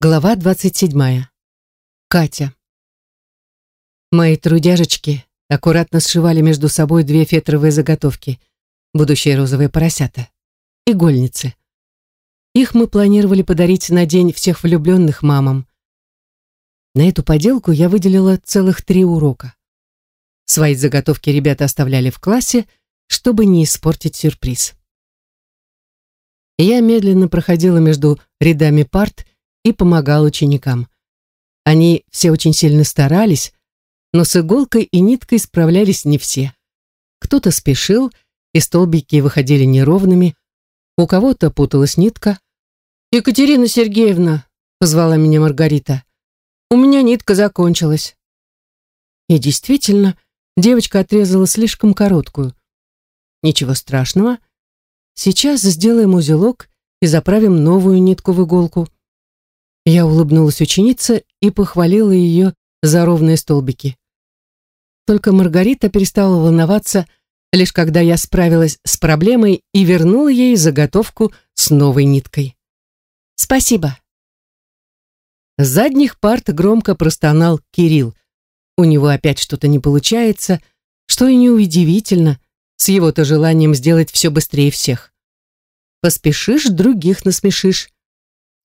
Глава 27. Катя. Мои трудяжечки аккуратно сшивали между собой две фетровые заготовки, будущие розовые поросята, игольницы. Их мы планировали подарить на день всех влюбленных мамам. На эту поделку я выделила целых три урока. Свои заготовки ребята оставляли в классе, чтобы не испортить сюрприз. Я медленно проходила между рядами парт и помогал ученикам. Они все очень сильно старались, но с иголкой и ниткой справлялись не все. Кто-то спешил, и столбики выходили неровными, у кого-то путалась нитка. «Екатерина Сергеевна!» — позвала меня Маргарита. «У меня нитка закончилась». И действительно, девочка отрезала слишком короткую. Ничего страшного. Сейчас сделаем узелок и заправим новую нитку в иголку. Я улыбнулась ученице и похвалила ее за ровные столбики. Только Маргарита перестала волноваться, лишь когда я справилась с проблемой и вернула ей заготовку с новой ниткой. «Спасибо». С задних парт громко простонал Кирилл. У него опять что-то не получается, что и неудивительно, с его-то желанием сделать все быстрее всех. Поспешишь, других насмешишь.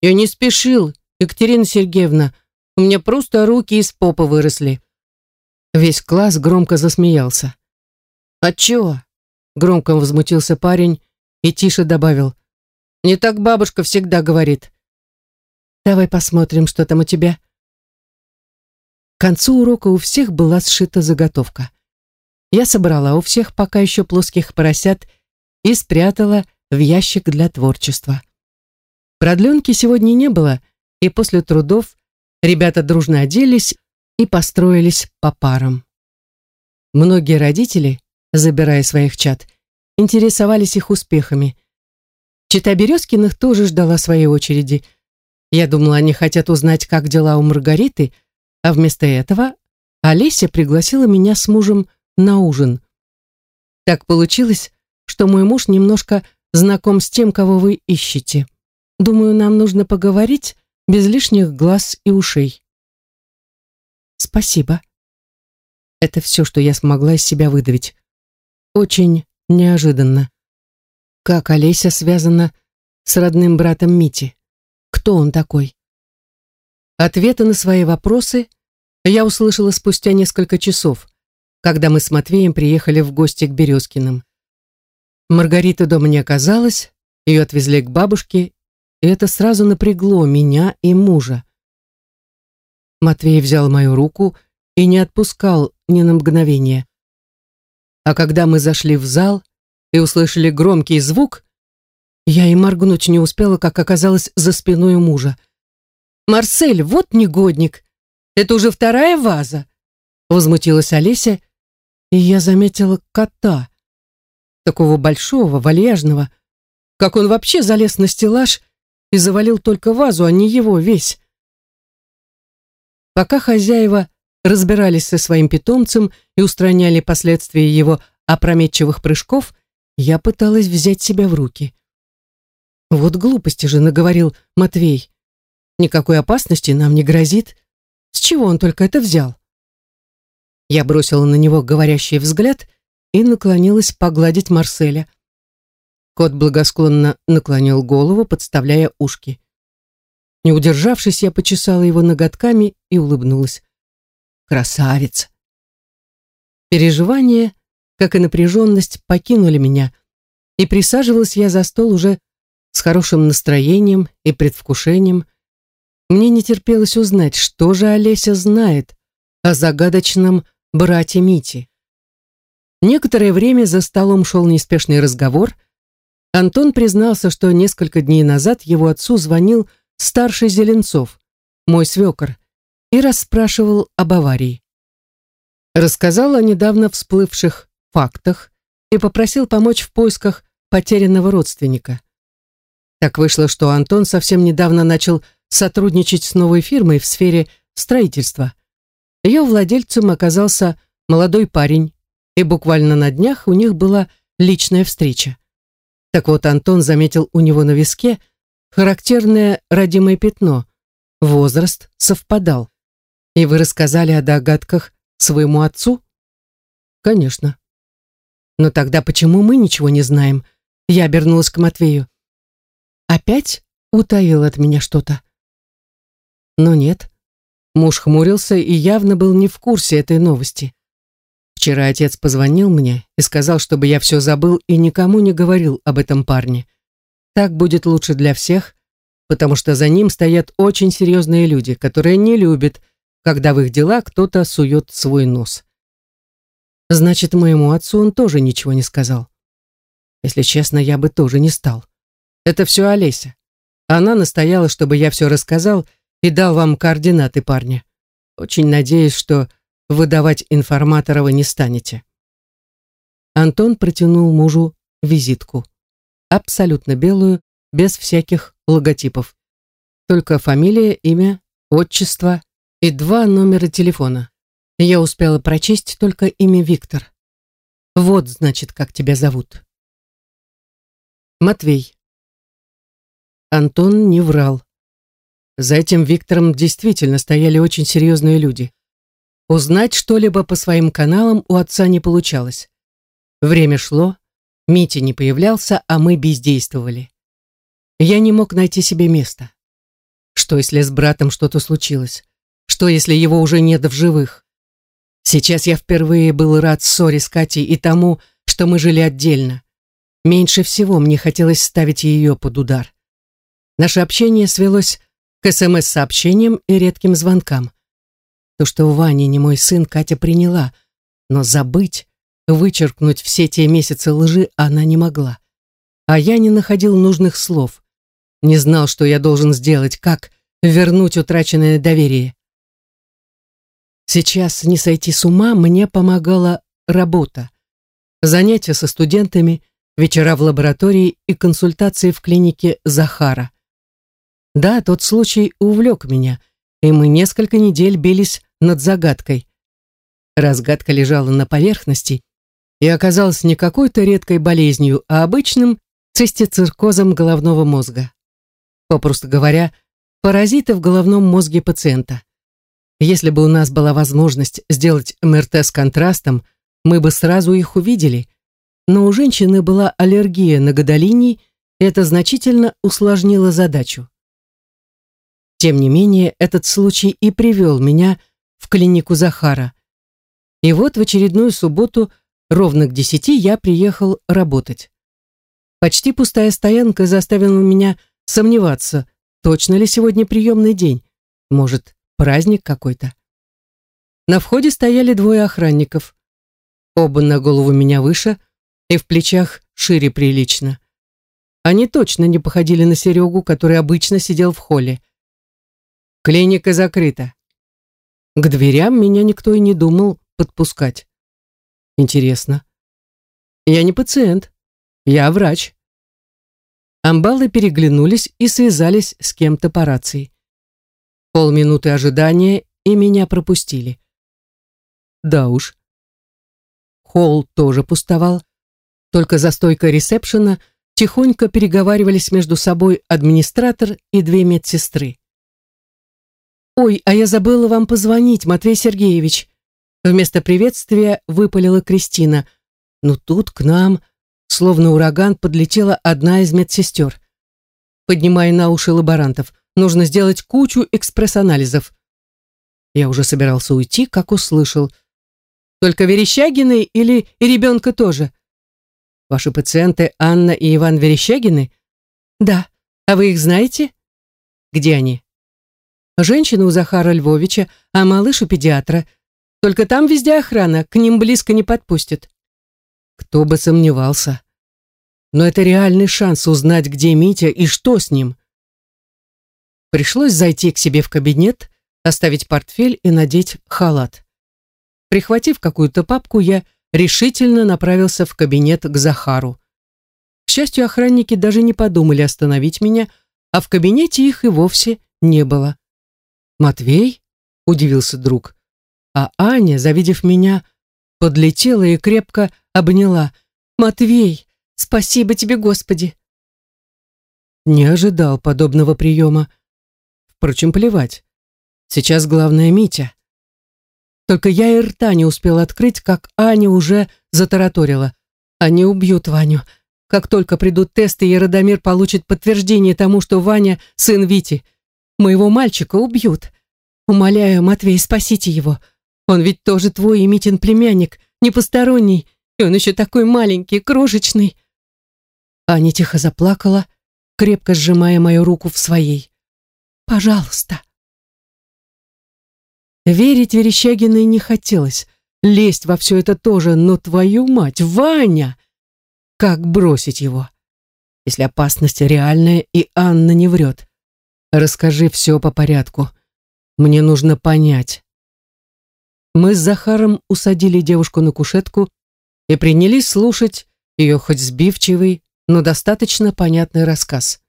«Я не спешил», Екатерина Сергеевна, у меня просто руки из попы выросли. Весь класс громко засмеялся. «А чего?» — громко возмутился парень и тише добавил. «Не так бабушка всегда говорит». «Давай посмотрим, что там у тебя». К концу урока у всех была сшита заготовка. Я собрала у всех пока еще плоских поросят и спрятала в ящик для творчества. Продленки сегодня не было — и после трудов ребята дружно оделись и построились по парам. Многие родители, забирая своих чад, интересовались их успехами. Чита Березкиных тоже ждала своей очереди. Я думала, они хотят узнать, как дела у Маргариты, а вместо этого Олеся пригласила меня с мужем на ужин. Так получилось, что мой муж немножко знаком с тем, кого вы ищете. Думаю, нам нужно поговорить без лишних глаз и ушей. Спасибо. Это все, что я смогла из себя выдавить. Очень неожиданно. Как Олеся связана с родным братом Мити? Кто он такой? Ответы на свои вопросы я услышала спустя несколько часов, когда мы с Матвеем приехали в гости к Березкиным. Маргарита дома не оказалась, ее отвезли к бабушке, и это сразу напрягло меня и мужа. Матвей взял мою руку и не отпускал ни на мгновение. А когда мы зашли в зал и услышали громкий звук, я и моргнуть не успела, как оказалось за спиной мужа. «Марсель, вот негодник! Это уже вторая ваза!» Возмутилась Олеся, и я заметила кота. Такого большого, вальяжного. Как он вообще залез на стеллаж и завалил только вазу, а не его весь. Пока хозяева разбирались со своим питомцем и устраняли последствия его опрометчивых прыжков, я пыталась взять себя в руки. Вот глупости же наговорил Матвей. Никакой опасности нам не грозит. С чего он только это взял? Я бросила на него говорящий взгляд и наклонилась погладить Марселя. Кот благосклонно наклонил голову, подставляя ушки. Не удержавшись, я почесала его ноготками и улыбнулась. Красавец! Переживания, как и напряженность, покинули меня, и присаживалась я за стол уже с хорошим настроением и предвкушением. Мне не терпелось узнать, что же Олеся знает о загадочном брате Мити. Некоторое время за столом шел неспешный разговор, Антон признался, что несколько дней назад его отцу звонил старший Зеленцов, мой свекор, и расспрашивал об аварии. Рассказал о недавно всплывших фактах и попросил помочь в поисках потерянного родственника. Так вышло, что Антон совсем недавно начал сотрудничать с новой фирмой в сфере строительства. Ее владельцем оказался молодой парень, и буквально на днях у них была личная встреча. Так вот, Антон заметил у него на виске характерное родимое пятно, возраст совпадал. И вы рассказали о догадках своему отцу? Конечно. Но тогда почему мы ничего не знаем? Я обернулась к Матвею. Опять утаил от меня что-то? Но нет. Муж хмурился и явно был не в курсе этой новости. Вчера отец позвонил мне и сказал, чтобы я все забыл и никому не говорил об этом парне. Так будет лучше для всех, потому что за ним стоят очень серьезные люди, которые не любят, когда в их дела кто-то сует свой нос. Значит, моему отцу он тоже ничего не сказал. Если честно, я бы тоже не стал. Это все Олеся. Она настояла, чтобы я все рассказал и дал вам координаты парня. Очень надеюсь, что выдавать информатора вы не станете. Антон протянул мужу визитку. Абсолютно белую, без всяких логотипов. Только фамилия, имя, отчество и два номера телефона. Я успела прочесть только имя Виктор. Вот, значит, как тебя зовут. Матвей. Антон не врал. За этим Виктором действительно стояли очень серьезные люди. Узнать что-либо по своим каналам у отца не получалось. Время шло, Митя не появлялся, а мы бездействовали. Я не мог найти себе места. Что, если с братом что-то случилось? Что, если его уже нет в живых? Сейчас я впервые был рад ссоре с Катей и тому, что мы жили отдельно. Меньше всего мне хотелось ставить ее под удар. Наше общение свелось к СМС-сообщениям и редким звонкам. То, что Ваня не мой сын, Катя приняла, но забыть, вычеркнуть все те месяцы лжи она не могла. А я не находил нужных слов. Не знал, что я должен сделать, как вернуть утраченное доверие. Сейчас не сойти с ума мне помогала работа. Занятия со студентами, вечера в лаборатории и консультации в клинике Захара. Да, тот случай увлек меня, и мы несколько недель бились над загадкой. Разгадка лежала на поверхности и оказалась не какой-то редкой болезнью, а обычным цистициркозом головного мозга. Попросту говоря, паразиты в головном мозге пациента. Если бы у нас была возможность сделать МРТ с контрастом, мы бы сразу их увидели, но у женщины была аллергия на гадолиний, и это значительно усложнило задачу. Тем не менее, этот случай и привел меня в клинику Захара. И вот в очередную субботу ровно к десяти я приехал работать. Почти пустая стоянка заставила меня сомневаться, точно ли сегодня приемный день. Может, праздник какой-то. На входе стояли двое охранников. Оба на голову меня выше и в плечах шире прилично. Они точно не походили на Серегу, который обычно сидел в холле. Клиника закрыта. К дверям меня никто и не думал подпускать. Интересно. Я не пациент. Я врач. Амбалы переглянулись и связались с кем-то по рации. Полминуты ожидания, и меня пропустили. Да уж. Холл тоже пустовал. Только за стойкой ресепшена тихонько переговаривались между собой администратор и две медсестры. «Ой, а я забыла вам позвонить, Матвей Сергеевич!» Вместо приветствия выпалила Кристина. Но тут к нам, словно ураган, подлетела одна из медсестер. Поднимая на уши лаборантов, нужно сделать кучу экспресс-анализов. Я уже собирался уйти, как услышал. «Только Верещагины или и ребенка тоже?» «Ваши пациенты Анна и Иван Верещагины?» «Да. А вы их знаете?» «Где они?» Женщина у Захара Львовича, а малыш у педиатра. Только там везде охрана, к ним близко не подпустят. Кто бы сомневался. Но это реальный шанс узнать, где Митя и что с ним. Пришлось зайти к себе в кабинет, оставить портфель и надеть халат. Прихватив какую-то папку, я решительно направился в кабинет к Захару. К счастью, охранники даже не подумали остановить меня, а в кабинете их и вовсе не было. «Матвей?» — удивился друг. А Аня, завидев меня, подлетела и крепко обняла. «Матвей, спасибо тебе, Господи!» Не ожидал подобного приема. Впрочем, плевать. Сейчас главное Митя. Только я и рта не успел открыть, как Аня уже затараторила. Они убьют Ваню. Как только придут тесты, и Радомир получит подтверждение тому, что Ваня — сын Вити. Моего мальчика убьют. Умоляю, Матвей, спасите его. Он ведь тоже твой и Митин племянник, не посторонний, и он еще такой маленький, крошечный. Аня тихо заплакала, крепко сжимая мою руку в своей. «Пожалуйста». Верить Верещагиной не хотелось, лезть во все это тоже, но твою мать, Ваня! Как бросить его? Если опасность реальная, и Анна не врет. Расскажи все по порядку. Мне нужно понять. Мы с Захаром усадили девушку на кушетку и принялись слушать ее хоть сбивчивый, но достаточно понятный рассказ.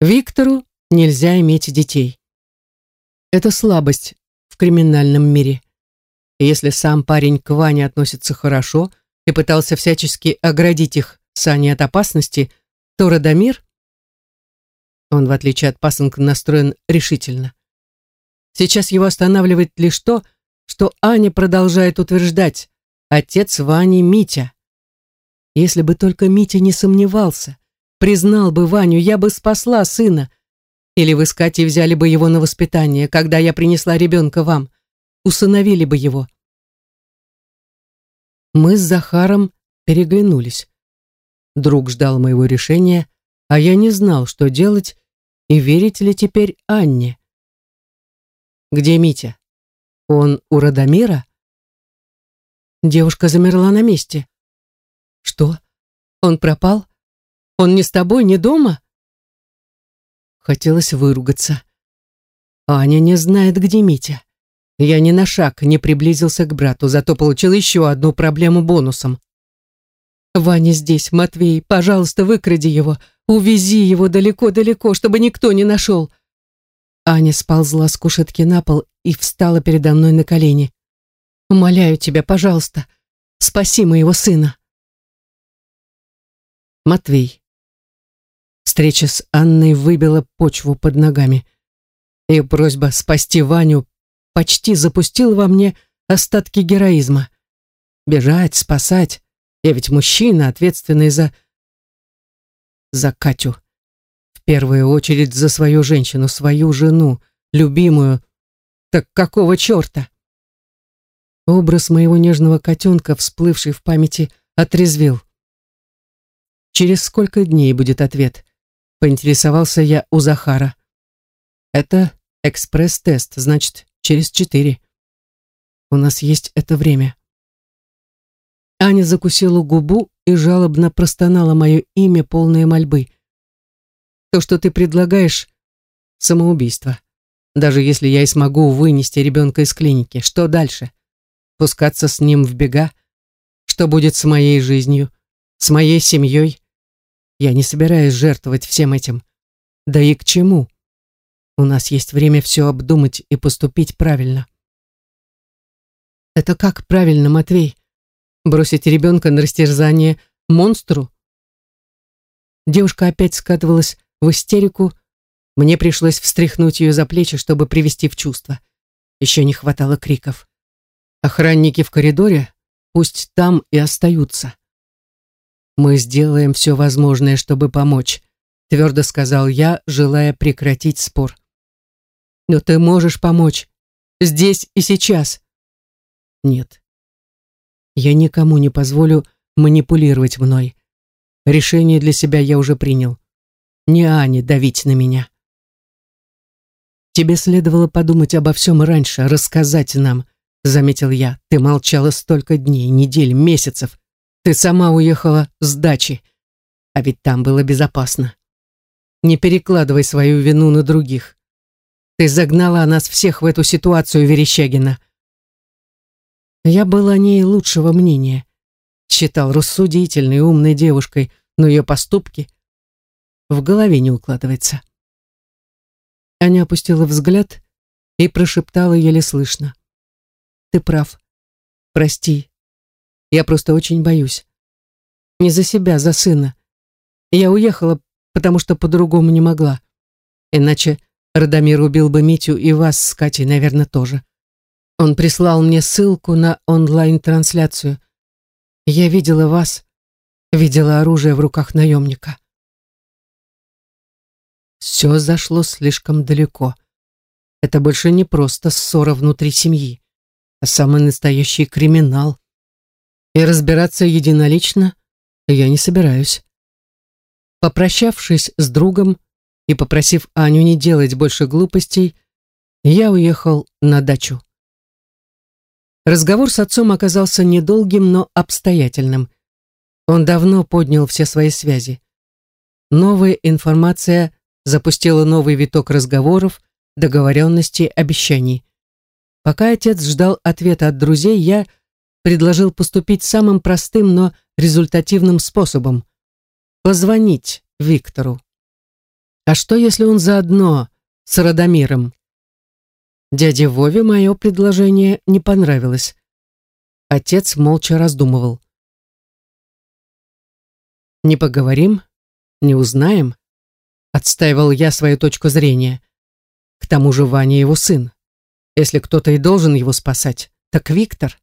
Виктору нельзя иметь детей. Это слабость в криминальном мире. И если сам парень к Ване относится хорошо и пытался всячески оградить их с Аней от опасности, то Радомир, он, в отличие от пасынка, настроен решительно. Сейчас его останавливает лишь то, что Аня продолжает утверждать, отец Вани Митя. Если бы только Митя не сомневался, признал бы Ваню, я бы спасла сына. Или вы с Катей взяли бы его на воспитание, когда я принесла ребенка вам. Усыновили бы его. Мы с Захаром переглянулись. Друг ждал моего решения, а я не знал, что делать и верить ли теперь Анне. «Где Митя? Он у Радомира?» Девушка замерла на месте. Что? Он пропал? Он не с тобой, не дома? Хотелось выругаться. Аня не знает, где Митя. Я ни на шаг не приблизился к брату, зато получил еще одну проблему бонусом. «Ваня здесь, Матвей, пожалуйста, выкради его, увези его далеко-далеко, чтобы никто не нашел». Аня сползла с кушетки на пол и встала передо мной на колени. «Умоляю тебя, пожалуйста, спаси моего сына». Матвей. Встреча с Анной выбила почву под ногами. Ее просьба спасти Ваню почти запустила во мне остатки героизма. Бежать, спасать. Я ведь мужчина, ответственный за... За Катю. В первую очередь за свою женщину, свою жену, любимую. Так какого черта? Образ моего нежного котенка, всплывший в памяти, отрезвил. Через сколько дней будет ответ? Поинтересовался я у Захара. Это экспресс-тест, значит, через четыре. У нас есть это время. Аня закусила губу и жалобно простонала мое имя, полное мольбы. То, что ты предлагаешь, самоубийство. Даже если я и смогу вынести ребенка из клиники, что дальше? Пускаться с ним в бега? Что будет с моей жизнью? С моей семьей? Я не собираюсь жертвовать всем этим. Да и к чему? У нас есть время все обдумать и поступить правильно. Это как правильно, Матвей? Бросить ребенка на растерзание монстру? Девушка опять скатывалась в истерику. Мне пришлось встряхнуть ее за плечи, чтобы привести в чувство. Еще не хватало криков. Охранники в коридоре пусть там и остаются. «Мы сделаем все возможное, чтобы помочь», твердо сказал я, желая прекратить спор. «Но ты можешь помочь. Здесь и сейчас». «Нет. Я никому не позволю манипулировать мной. Решение для себя я уже принял. Не Ане давить на меня». «Тебе следовало подумать обо всем раньше, рассказать нам», заметил я. «Ты молчала столько дней, недель, месяцев. Ты сама уехала с дачи, а ведь там было безопасно. Не перекладывай свою вину на других. Ты загнала нас всех в эту ситуацию, Верещагина. Я была о ней лучшего мнения. Считал рассудительной, умной девушкой, но ее поступки в голове не укладывается. Аня опустила взгляд и прошептала еле слышно. «Ты прав. Прости, я просто очень боюсь. Не за себя, за сына. Я уехала, потому что по-другому не могла. Иначе Радомир убил бы Митю и вас с Катей, наверное, тоже. Он прислал мне ссылку на онлайн-трансляцию. Я видела вас, видела оружие в руках наемника. Все зашло слишком далеко. Это больше не просто ссора внутри семьи, а самый настоящий криминал. И разбираться единолично я не собираюсь. Попрощавшись с другом и попросив Аню не делать больше глупостей, я уехал на дачу. Разговор с отцом оказался недолгим, но обстоятельным. Он давно поднял все свои связи. Новая информация запустила новый виток разговоров, договоренностей, обещаний. Пока отец ждал ответа от друзей, я предложил поступить самым простым, но результативным способом – позвонить Виктору. А что, если он заодно с Радомиром? Дяде Вове мое предложение не понравилось. Отец молча раздумывал. «Не поговорим, не узнаем», — отстаивал я свою точку зрения. К тому же Ваня его сын. Если кто-то и должен его спасать, так Виктор.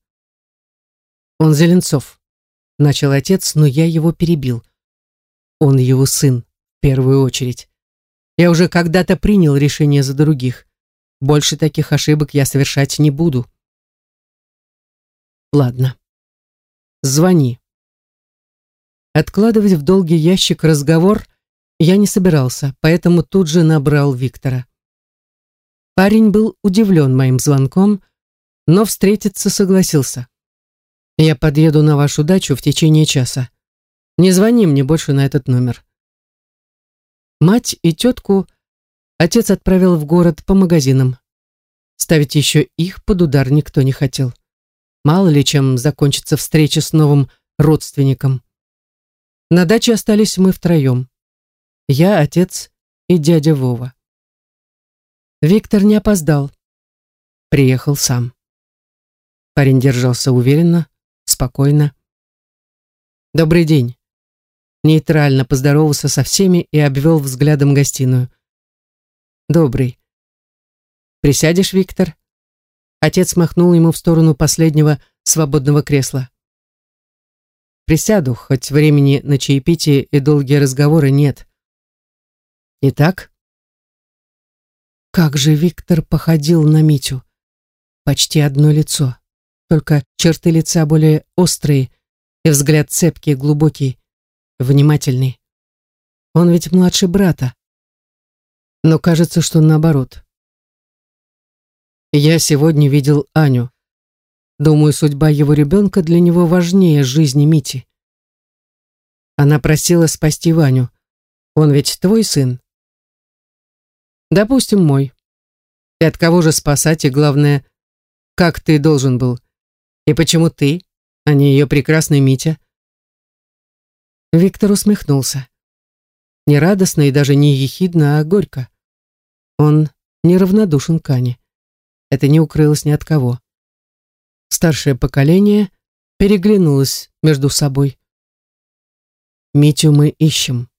Он Зеленцов, — начал отец, но я его перебил. Он его сын, в первую очередь. Я уже когда-то принял решение за других. Больше таких ошибок я совершать не буду. Ладно. Звони. Откладывать в долгий ящик разговор я не собирался, поэтому тут же набрал Виктора. Парень был удивлен моим звонком, но встретиться согласился. Я подъеду на вашу дачу в течение часа. Не звони мне больше на этот номер. Мать и тетку отец отправил в город по магазинам. Ставить еще их под удар никто не хотел. Мало ли чем закончится встреча с новым родственником. На даче остались мы втроем. Я, отец и дядя Вова. Виктор не опоздал. Приехал сам. Парень держался уверенно, спокойно. «Добрый день». Нейтрально поздоровался со всеми и обвел взглядом гостиную. «Добрый. Присядешь, Виктор?» Отец махнул ему в сторону последнего свободного кресла. «Присяду, хоть времени на чаепитие и долгие разговоры нет». «Итак?» Как же Виктор походил на Митю. Почти одно лицо, только черты лица более острые и взгляд цепкий, глубокий, внимательный. Он ведь младший брата. Но кажется, что наоборот. Я сегодня видел Аню. Думаю, судьба его ребенка для него важнее жизни Мити. Она просила спасти Ваню. Он ведь твой сын. Допустим, мой. И от кого же спасать, и главное, как ты должен был? И почему ты, а не ее прекрасный Митя? Виктор усмехнулся. Не радостно и даже не ехидно, а горько. Он неравнодушен к Ане. Это не укрылось ни от кого. Старшее поколение переглянулось между собой. «Митю мы ищем.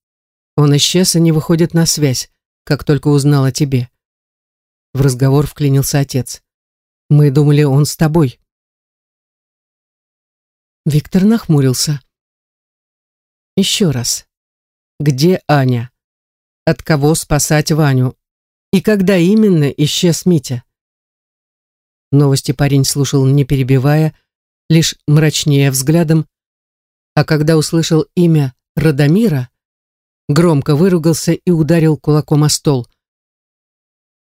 Он исчез и не выходит на связь, как только узнал о тебе». В разговор вклинился отец. «Мы думали, он с тобой». Виктор нахмурился. «Еще раз. Где Аня? От кого спасать Ваню? И когда именно исчез Митя?» Новости парень слушал, не перебивая, лишь мрачнее взглядом, а когда услышал имя Радомира, громко выругался и ударил кулаком о стол.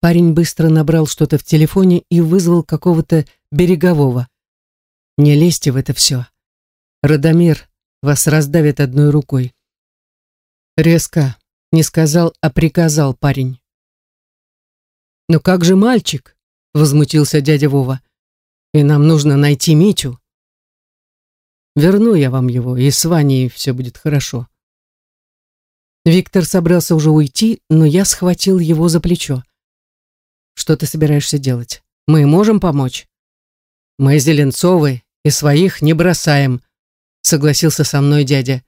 Парень быстро набрал что-то в телефоне и вызвал какого-то берегового. «Не лезьте в это все. Радомир вас раздавит одной рукой». Резко, не сказал, а приказал парень. «Но как же мальчик?» возмутился дядя Вова. И нам нужно найти Митю. Верну я вам его, и с Ваней все будет хорошо. Виктор собрался уже уйти, но я схватил его за плечо. Что ты собираешься делать? Мы можем помочь? Мы Зеленцовы и своих не бросаем, согласился со мной дядя.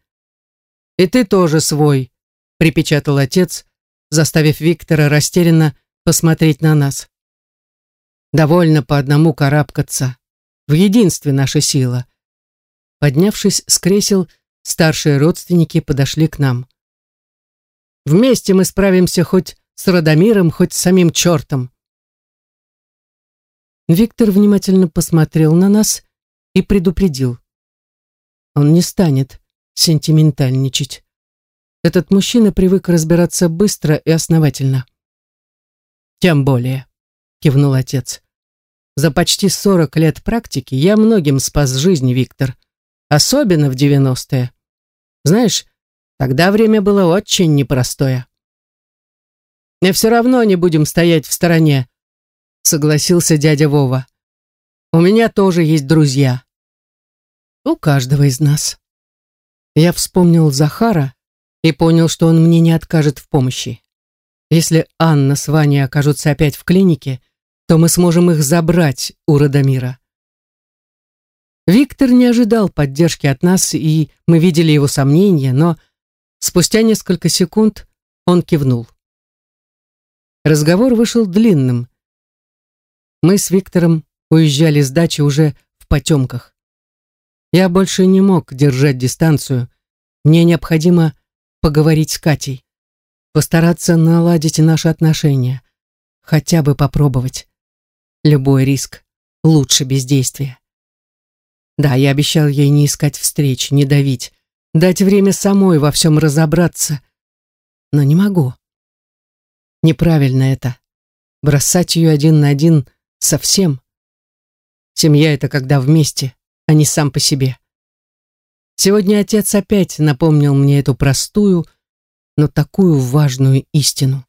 И ты тоже свой, припечатал отец, заставив Виктора растерянно посмотреть на нас. Довольно по одному карабкаться. В единстве наша сила. Поднявшись с кресел, старшие родственники подошли к нам. Вместе мы справимся хоть с Радомиром, хоть с самим чертом. Виктор внимательно посмотрел на нас и предупредил. Он не станет сентиментальничать. Этот мужчина привык разбираться быстро и основательно. «Тем более», — кивнул отец. «За почти сорок лет практики я многим спас жизнь, Виктор. Особенно в девяностые. Знаешь, тогда время было очень непростое». «Мы все равно не будем стоять в стороне», — согласился дядя Вова. «У меня тоже есть друзья». «У каждого из нас». Я вспомнил Захара и понял, что он мне не откажет в помощи. Если Анна с Ваней окажутся опять в клинике, то мы сможем их забрать у Радомира. Виктор не ожидал поддержки от нас, и мы видели его сомнения, но спустя несколько секунд он кивнул. Разговор вышел длинным. Мы с Виктором уезжали с дачи уже в потемках. Я больше не мог держать дистанцию. Мне необходимо поговорить с Катей. Постараться наладить наши отношения. Хотя бы попробовать. Любой риск лучше бездействия. Да, я обещал ей не искать встреч, не давить, дать время самой во всем разобраться. Но не могу. Неправильно это. Бросать ее один на один совсем. Семья — это когда вместе, а не сам по себе. Сегодня отец опять напомнил мне эту простую, но такую важную истину.